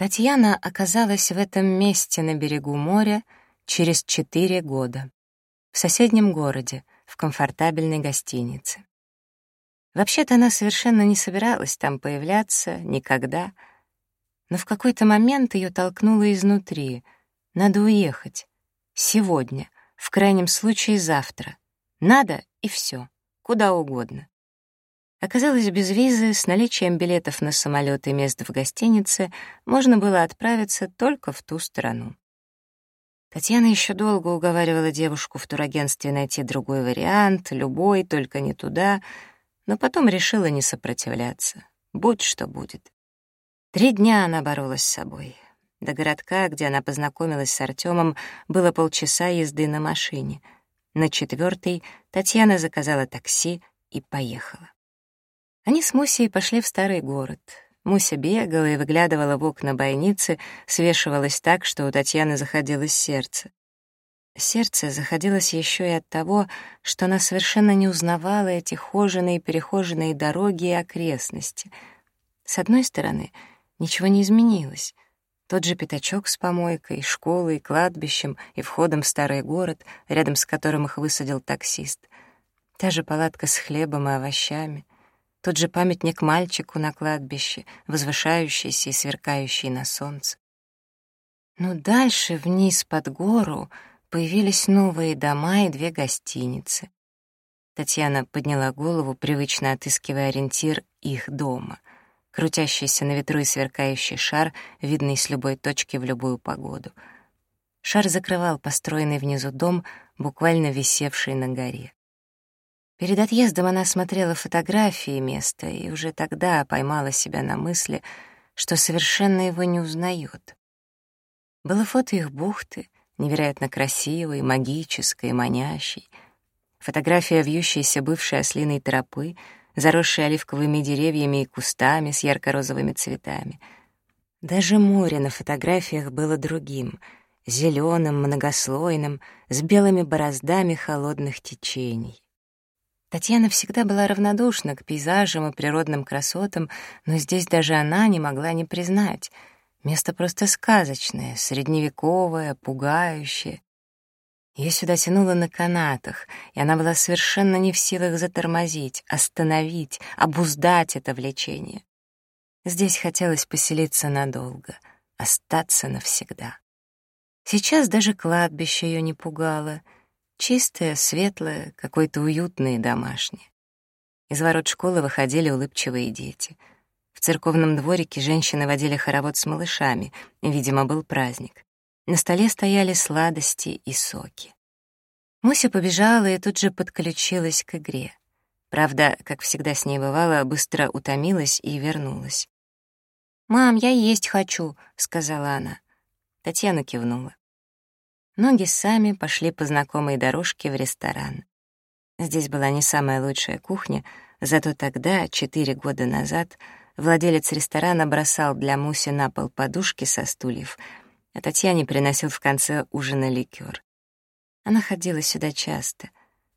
Татьяна оказалась в этом месте на берегу моря через четыре года, в соседнем городе, в комфортабельной гостинице. Вообще-то она совершенно не собиралась там появляться, никогда. Но в какой-то момент ее толкнуло изнутри. Надо уехать. Сегодня, в крайнем случае завтра. Надо и все, куда угодно. Оказалось, без визы, с наличием билетов на самолет и мест в гостинице, можно было отправиться только в ту страну. Татьяна еще долго уговаривала девушку в турагентстве найти другой вариант, любой, только не туда, но потом решила не сопротивляться. Будь что будет. Три дня она боролась с собой. До городка, где она познакомилась с Артемом, было полчаса езды на машине. На четвертый Татьяна заказала такси и поехала. Они с Мусей пошли в старый город. Муся бегала и выглядывала в окна бойницы, свешивалась так, что у Татьяны заходилось сердце. Сердце заходилось еще и от того, что она совершенно не узнавала эти хоженые и перехоженные дороги и окрестности. С одной стороны, ничего не изменилось. Тот же пятачок с помойкой, школой, кладбищем и входом в старый город, рядом с которым их высадил таксист. Та же палатка с хлебом и овощами. Тот же памятник мальчику на кладбище, возвышающийся и сверкающий на солнце. Но дальше, вниз под гору, появились новые дома и две гостиницы. Татьяна подняла голову, привычно отыскивая ориентир их дома. Крутящийся на ветру и сверкающий шар, видный с любой точки в любую погоду. Шар закрывал построенный внизу дом, буквально висевший на горе. Перед отъездом она смотрела фотографии места и уже тогда поймала себя на мысли, что совершенно его не узнает. Было фото их бухты, невероятно красивой, магической, манящей. Фотография вьющейся бывшей ослиной тропы, заросшей оливковыми деревьями и кустами с ярко-розовыми цветами. Даже море на фотографиях было другим — зеленым, многослойным, с белыми бороздами холодных течений. Татьяна всегда была равнодушна к пейзажам и природным красотам, но здесь даже она не могла не признать. Место просто сказочное, средневековое, пугающее. Ее сюда тянуло на канатах, и она была совершенно не в силах затормозить, остановить, обуздать это влечение. Здесь хотелось поселиться надолго, остаться навсегда. Сейчас даже кладбище ее не пугало — Чистое, светлое, какое-то уютное и домашнее. Из ворот школы выходили улыбчивые дети. В церковном дворике женщины водили хоровод с малышами, видимо, был праздник. На столе стояли сладости и соки. Муся побежала и тут же подключилась к игре. Правда, как всегда с ней бывало, быстро утомилась и вернулась. «Мам, я есть хочу», — сказала она. Татьяна кивнула ноги сами пошли по знакомой дорожке в ресторан. Здесь была не самая лучшая кухня, зато тогда, четыре года назад, владелец ресторана бросал для Муси на пол подушки со стульев, а Татьяне приносил в конце ужина ликер. Она ходила сюда часто.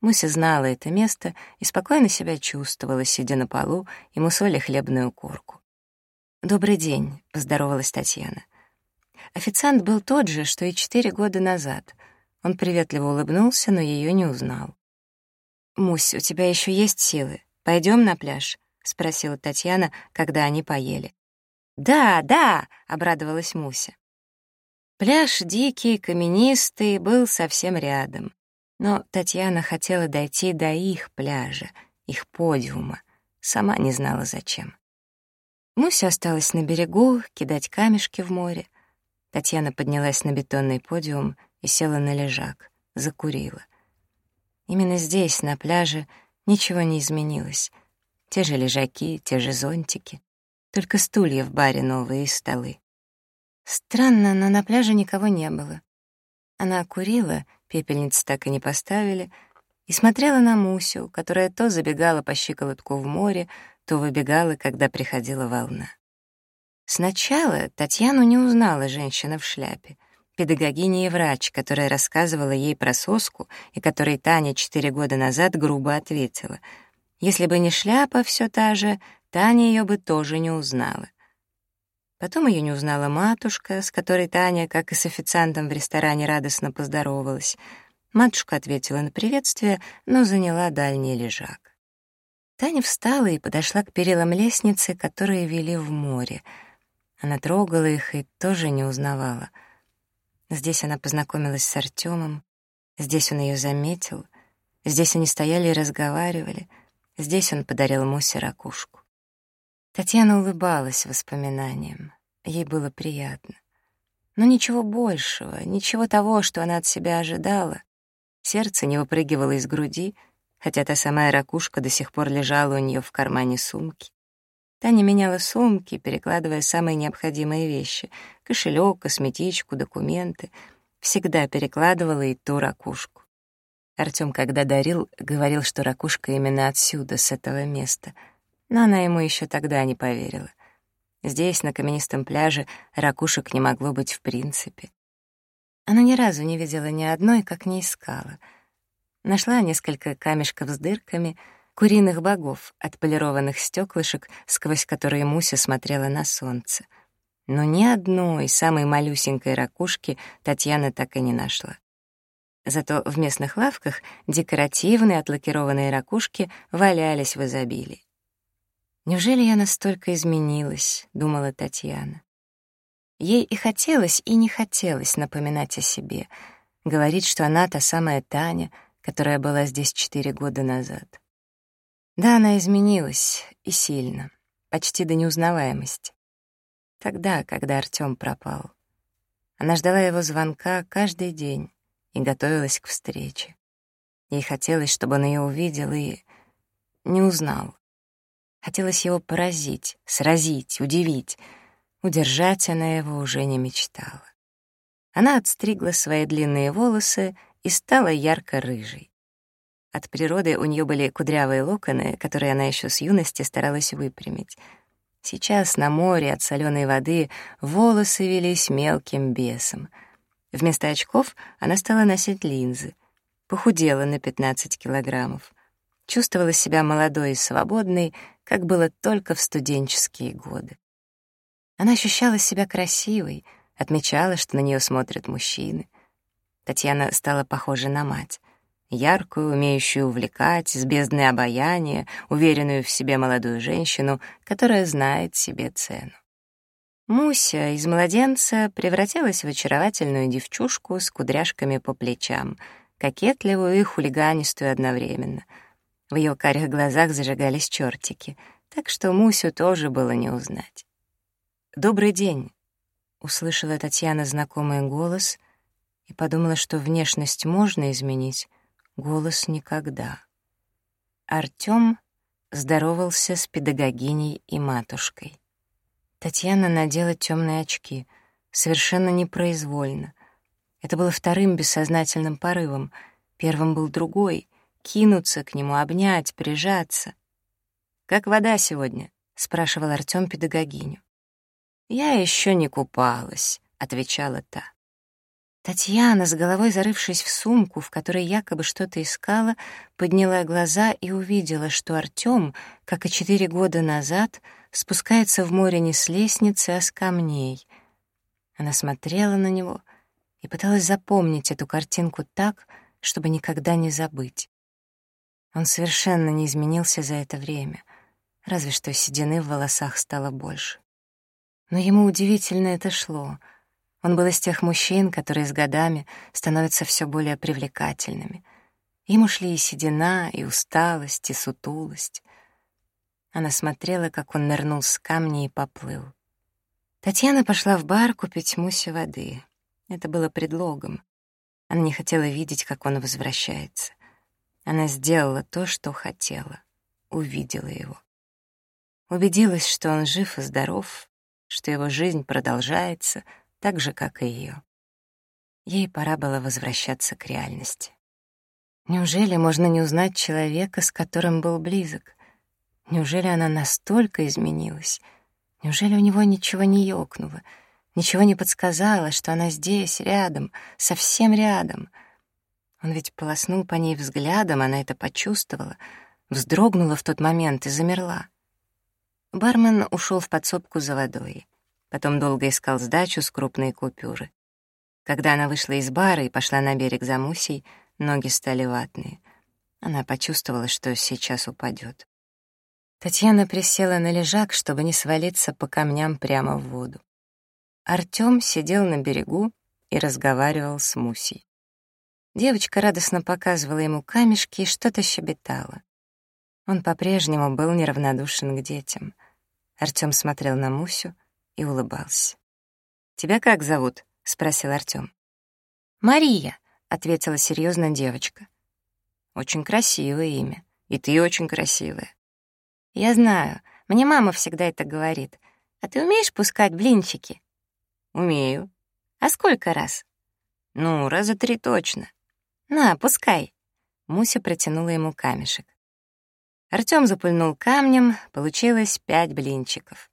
Муся знала это место и спокойно себя чувствовала, сидя на полу и мусоля хлебную корку. «Добрый день», — поздоровалась Татьяна. Официант был тот же, что и четыре года назад. Он приветливо улыбнулся, но ее не узнал. «Мусь, у тебя еще есть силы? Пойдем на пляж?» — спросила Татьяна, когда они поели. «Да, да!» — обрадовалась Муся. Пляж дикий, каменистый, был совсем рядом. Но Татьяна хотела дойти до их пляжа, их подиума. Сама не знала, зачем. Муся осталась на берегу, кидать камешки в море — Татьяна поднялась на бетонный подиум и села на лежак, закурила. Именно здесь, на пляже, ничего не изменилось. Те же лежаки, те же зонтики, только стулья в баре новые и столы. Странно, но на пляже никого не было. Она курила, пепельницы так и не поставили, и смотрела на Мусю, которая то забегала по щиколотку в море, то выбегала, когда приходила волна. Сначала Татьяну не узнала женщина в шляпе, педагогиня и врач, которая рассказывала ей про соску и которой Таня четыре года назад грубо ответила. Если бы не шляпа все та же, Таня ее бы тоже не узнала. Потом ее не узнала матушка, с которой Таня, как и с официантом в ресторане, радостно поздоровалась. Матушка ответила на приветствие, но заняла дальний лежак. Таня встала и подошла к перилам лестницы, которые вели в море — она трогала их и тоже не узнавала. Здесь она познакомилась с Артемом, здесь он ее заметил, здесь они стояли и разговаривали, здесь он подарил Мусе ракушку. Татьяна улыбалась воспоминаниям, ей было приятно. Но ничего большего, ничего того, что она от себя ожидала. Сердце не выпрыгивало из груди, хотя та самая ракушка до сих пор лежала у нее в кармане сумки. Таня меняла сумки, перекладывая самые необходимые вещи — кошелек, косметичку, документы. Всегда перекладывала и ту ракушку. Артём, когда дарил, говорил, что ракушка именно отсюда, с этого места. Но она ему еще тогда не поверила. Здесь, на каменистом пляже, ракушек не могло быть в принципе. Она ни разу не видела ни одной, как не искала. Нашла несколько камешков с дырками — куриных богов, отполированных стеклышек, сквозь которые Муся смотрела на солнце. Но ни одной самой малюсенькой ракушки Татьяна так и не нашла. Зато в местных лавках декоративные отлакированные ракушки валялись в изобилии. «Неужели я настолько изменилась?» — думала Татьяна. Ей и хотелось, и не хотелось напоминать о себе, говорить, что она та самая Таня, которая была здесь четыре года назад. Да, она изменилась, и сильно, почти до неузнаваемости. Тогда, когда Артём пропал. Она ждала его звонка каждый день и готовилась к встрече. Ей хотелось, чтобы он её увидел и не узнал. Хотелось его поразить, сразить, удивить. Удержать она его уже не мечтала. Она отстригла свои длинные волосы и стала ярко-рыжей. От природы у нее были кудрявые локоны, которые она еще с юности старалась выпрямить. Сейчас на море от соленой воды волосы велись мелким бесом. Вместо очков она стала носить линзы. Похудела на 15 килограммов. Чувствовала себя молодой и свободной, как было только в студенческие годы. Она ощущала себя красивой, отмечала, что на нее смотрят мужчины. Татьяна стала похожа на мать яркую, умеющую увлекать, с бездной обаяния, уверенную в себе молодую женщину, которая знает себе цену. Муся из младенца превратилась в очаровательную девчушку с кудряшками по плечам, кокетливую и хулиганистую одновременно. В ее карих глазах зажигались чертики, так что Мусю тоже было не узнать. «Добрый день», — услышала Татьяна знакомый голос и подумала, что внешность можно изменить, голос никогда. Артём здоровался с педагогиней и матушкой. Татьяна надела темные очки, совершенно непроизвольно. Это было вторым бессознательным порывом. Первым был другой — кинуться к нему, обнять, прижаться. «Как вода сегодня?» — спрашивал Артём педагогиню. «Я ещё не купалась», — отвечала та. Татьяна, с головой зарывшись в сумку, в которой якобы что-то искала, подняла глаза и увидела, что Артём, как и четыре года назад, спускается в море не с лестницы, а с камней. Она смотрела на него и пыталась запомнить эту картинку так, чтобы никогда не забыть. Он совершенно не изменился за это время, разве что седины в волосах стало больше. Но ему удивительно это шло — он был из тех мужчин, которые с годами становятся все более привлекательными. Им ушли и седина, и усталость, и сутулость. Она смотрела, как он нырнул с камня и поплыл. Татьяна пошла в бар купить Мусе воды. Это было предлогом. Она не хотела видеть, как он возвращается. Она сделала то, что хотела. Увидела его. Убедилась, что он жив и здоров, что его жизнь продолжается — так же, как и ее. Ей пора было возвращаться к реальности. Неужели можно не узнать человека, с которым был близок? Неужели она настолько изменилась? Неужели у него ничего не ёкнуло? Ничего не подсказало, что она здесь, рядом, совсем рядом? Он ведь полоснул по ней взглядом, она это почувствовала, вздрогнула в тот момент и замерла. Бармен ушел в подсобку за водой потом долго искал сдачу с крупной купюры. Когда она вышла из бара и пошла на берег за Мусей, ноги стали ватные. Она почувствовала, что сейчас упадет. Татьяна присела на лежак, чтобы не свалиться по камням прямо в воду. Артем сидел на берегу и разговаривал с Мусей. Девочка радостно показывала ему камешки и что-то щебетала. Он по-прежнему был неравнодушен к детям. Артем смотрел на Мусю, и улыбался. «Тебя как зовут?» — спросил Артём. «Мария», — ответила серьезно девочка. «Очень красивое имя. И ты очень красивая». «Я знаю. Мне мама всегда это говорит. А ты умеешь пускать блинчики?» «Умею». «А сколько раз?» «Ну, раза три точно». «На, пускай». Муся протянула ему камешек. Артём запыльнул камнем, получилось пять блинчиков.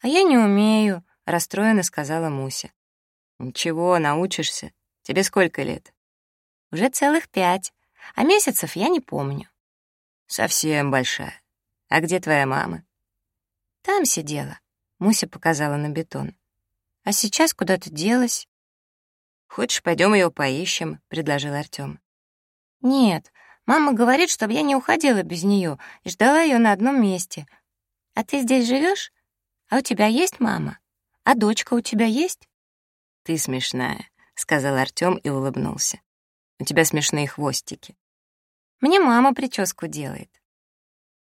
«А я не умею», — расстроенно сказала Муся. «Ничего, научишься. Тебе сколько лет?» «Уже целых пять, а месяцев я не помню». «Совсем большая. А где твоя мама?» «Там сидела», — Муся показала на бетон. «А сейчас куда-то делась». «Хочешь, пойдем ее поищем», — предложил Артем. «Нет, мама говорит, чтобы я не уходила без нее и ждала ее на одном месте. А ты здесь живешь? А у тебя есть мама? А дочка у тебя есть?» «Ты смешная», — сказал Артём и улыбнулся. «У тебя смешные хвостики». «Мне мама прическу делает».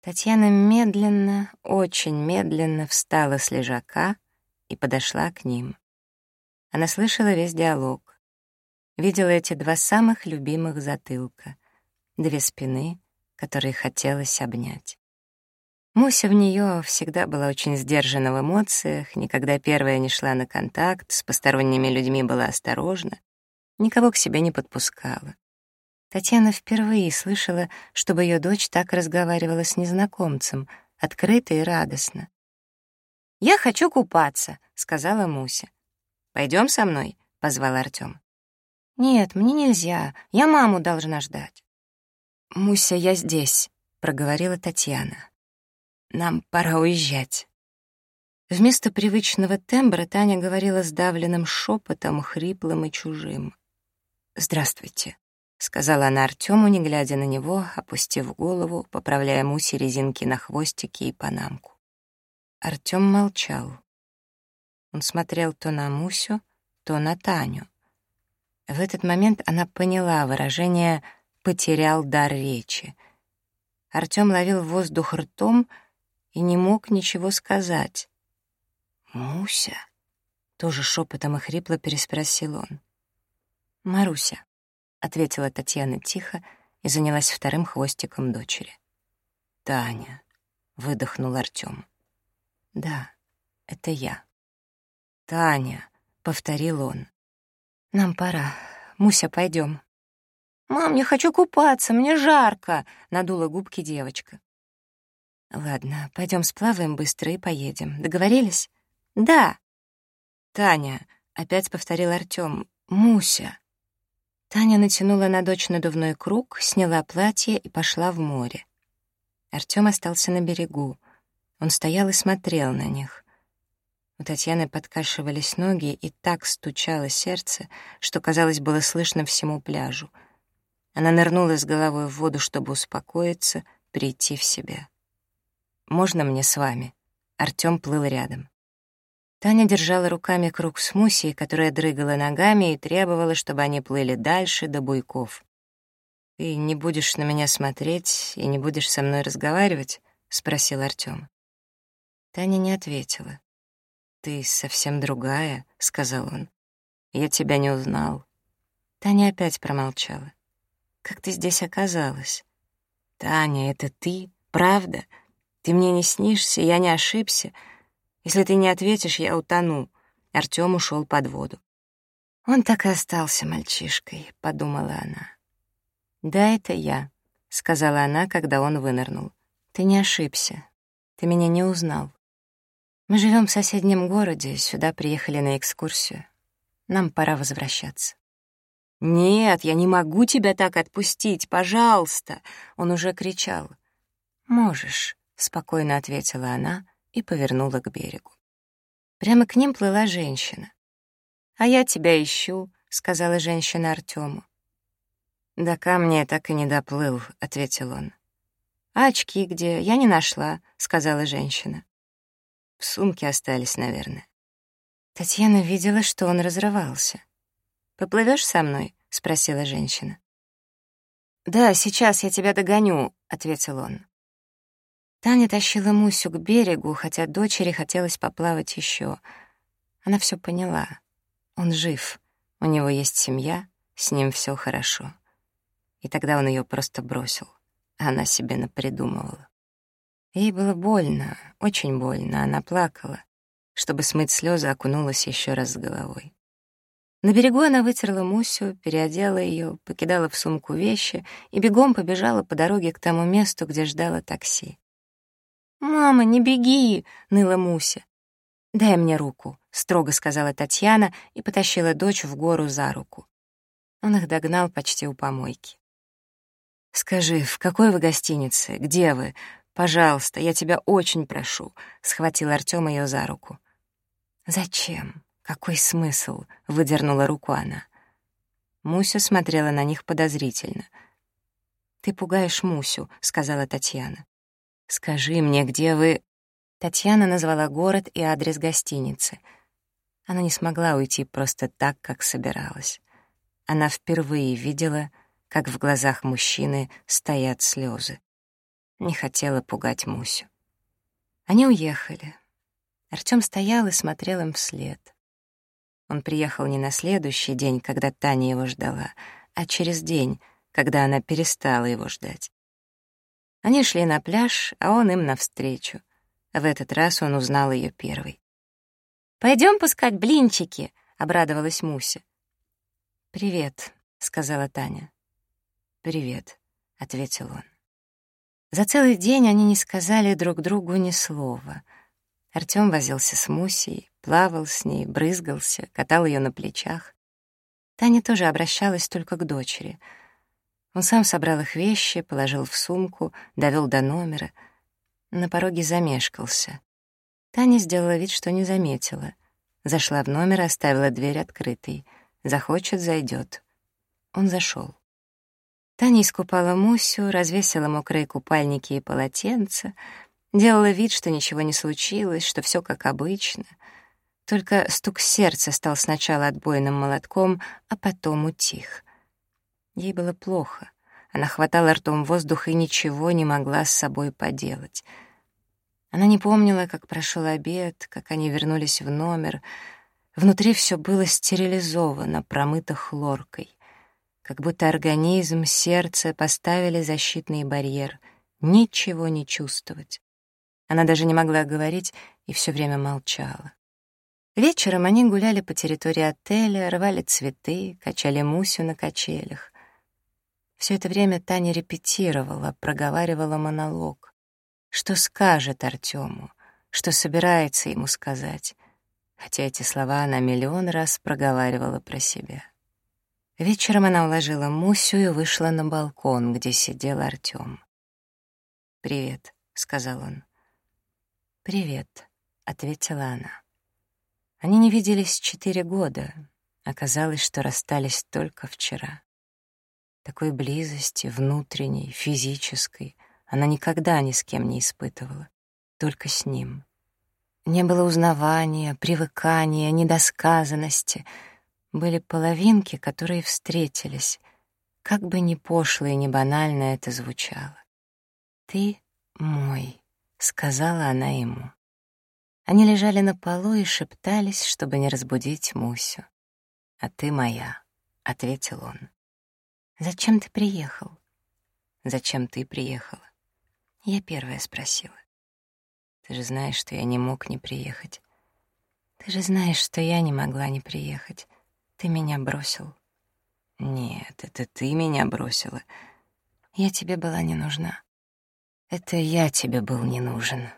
Татьяна медленно, очень медленно встала с лежака и подошла к ним. Она слышала весь диалог. Видела эти два самых любимых затылка, две спины, которые хотелось обнять. Муся в нее всегда была очень сдержана в эмоциях, никогда первая не шла на контакт, с посторонними людьми была осторожна, никого к себе не подпускала. Татьяна впервые слышала, чтобы ее дочь так разговаривала с незнакомцем, открыто и радостно. «Я хочу купаться», — сказала Муся. Пойдем со мной», — позвал Артем. «Нет, мне нельзя, я маму должна ждать». «Муся, я здесь», — проговорила Татьяна. Нам пора уезжать». Вместо привычного тембра Таня говорила сдавленным шепотом, хриплым и чужим. «Здравствуйте», — сказала она Артему, не глядя на него, опустив голову, поправляя мусе резинки на хвостике и панамку. Артем молчал. Он смотрел то на Мусю, то на Таню. В этот момент она поняла выражение «потерял дар речи». Артем ловил воздух ртом — и не мог ничего сказать. «Муся?» — тоже шепотом и хрипло переспросил он. «Маруся», — ответила Татьяна тихо и занялась вторым хвостиком дочери. «Таня», — выдохнул Артём. «Да, это я». «Таня», — повторил он. «Нам пора. Муся, пойдем. «Мам, я хочу купаться, мне жарко», — надула губки девочка. Ладно, пойдем сплаваем быстро и поедем. Договорились? Да. Таня, опять повторил Артём. Муся. Таня натянула на дочь надувной круг, сняла платье и пошла в море. Артём остался на берегу. Он стоял и смотрел на них. У Татьяны подкашивались ноги, и так стучало сердце, что, казалось, было слышно всему пляжу. Она нырнула с головой в воду, чтобы успокоиться, прийти в себя можно мне с вами?» Артём плыл рядом. Таня держала руками круг с мусей, которая дрыгала ногами и требовала, чтобы они плыли дальше, до буйков. «Ты не будешь на меня смотреть и не будешь со мной разговаривать?» — спросил Артём. Таня не ответила. «Ты совсем другая», — сказал он. «Я тебя не узнал». Таня опять промолчала. «Как ты здесь оказалась?» «Таня, это ты? Правда?» Ты мне не снишься, я не ошибся. Если ты не ответишь, я утону». Артём ушёл под воду. «Он так и остался мальчишкой», — подумала она. «Да, это я», — сказала она, когда он вынырнул. «Ты не ошибся. Ты меня не узнал. Мы живем в соседнем городе, сюда приехали на экскурсию. Нам пора возвращаться». «Нет, я не могу тебя так отпустить, пожалуйста!» — он уже кричал. «Можешь спокойно ответила она и повернула к берегу. Прямо к ним плыла женщина. «А я тебя ищу», — сказала женщина Артему. «До камня я так и не доплыл», — ответил он. «А очки где? Я не нашла», — сказала женщина. «В сумке остались, наверное». Татьяна видела, что он разрывался. «Поплывешь со мной?» — спросила женщина. «Да, сейчас я тебя догоню», — ответил он. Таня тащила Мусю к берегу, хотя дочери хотелось поплавать еще. Она все поняла. Он жив, у него есть семья, с ним все хорошо. И тогда он ее просто бросил. Она себе напридумывала. Ей было больно, очень больно, она плакала. Чтобы смыть слезы, окунулась еще раз с головой. На берегу она вытерла Мусю, переодела ее, покидала в сумку вещи и бегом побежала по дороге к тому месту, где ждала такси. «Мама, не беги!» — ныла Муся. «Дай мне руку», — строго сказала Татьяна и потащила дочь в гору за руку. Он их догнал почти у помойки. «Скажи, в какой вы гостинице? Где вы? Пожалуйста, я тебя очень прошу», — схватил Артём ее за руку. «Зачем? Какой смысл?» — выдернула руку она. Муся смотрела на них подозрительно. «Ты пугаешь Мусю», — сказала Татьяна. «Скажи мне, где вы...» Татьяна назвала город и адрес гостиницы. Она не смогла уйти просто так, как собиралась. Она впервые видела, как в глазах мужчины стоят слезы. Не хотела пугать Мусю. Они уехали. Артём стоял и смотрел им вслед. Он приехал не на следующий день, когда Таня его ждала, а через день, когда она перестала его ждать. Они шли на пляж, а он им навстречу. В этот раз он узнал ее первый. Пойдем пускать блинчики», — обрадовалась Муся. «Привет», — сказала Таня. «Привет», — ответил он. За целый день они не сказали друг другу ни слова. Артём возился с Мусей, плавал с ней, брызгался, катал ее на плечах. Таня тоже обращалась только к дочери — он сам собрал их вещи, положил в сумку, довел до номера. На пороге замешкался. Таня сделала вид, что не заметила. Зашла в номер, оставила дверь открытой. Захочет — зайдет. Он зашел. Таня искупала Мусю, развесила мокрые купальники и полотенца, делала вид, что ничего не случилось, что все как обычно. Только стук сердца стал сначала отбойным молотком, а потом утих — Ей было плохо. Она хватала ртом воздух и ничего не могла с собой поделать. Она не помнила, как прошел обед, как они вернулись в номер. Внутри все было стерилизовано, промыто хлоркой. Как будто организм, сердце поставили защитный барьер. Ничего не чувствовать. Она даже не могла говорить и все время молчала. Вечером они гуляли по территории отеля, рвали цветы, качали мусю на качелях. Все это время Таня репетировала, проговаривала монолог. Что скажет Артему? Что собирается ему сказать? Хотя эти слова она миллион раз проговаривала про себя. Вечером она уложила Мусю и вышла на балкон, где сидел Артем. «Привет», — сказал он. «Привет», — ответила она. Они не виделись четыре года. Оказалось, что расстались только вчера. Такой близости, внутренней, физической, она никогда ни с кем не испытывала, только с ним. Не было узнавания, привыкания, недосказанности. Были половинки, которые встретились, как бы ни пошло и ни банально это звучало. «Ты мой», — сказала она ему. Они лежали на полу и шептались, чтобы не разбудить Мусю. «А ты моя», — ответил он. «Зачем ты приехал?» «Зачем ты приехала?» Я первая спросила. «Ты же знаешь, что я не мог не приехать. Ты же знаешь, что я не могла не приехать. Ты меня бросил». «Нет, это ты меня бросила. Я тебе была не нужна. Это я тебе был не нужен».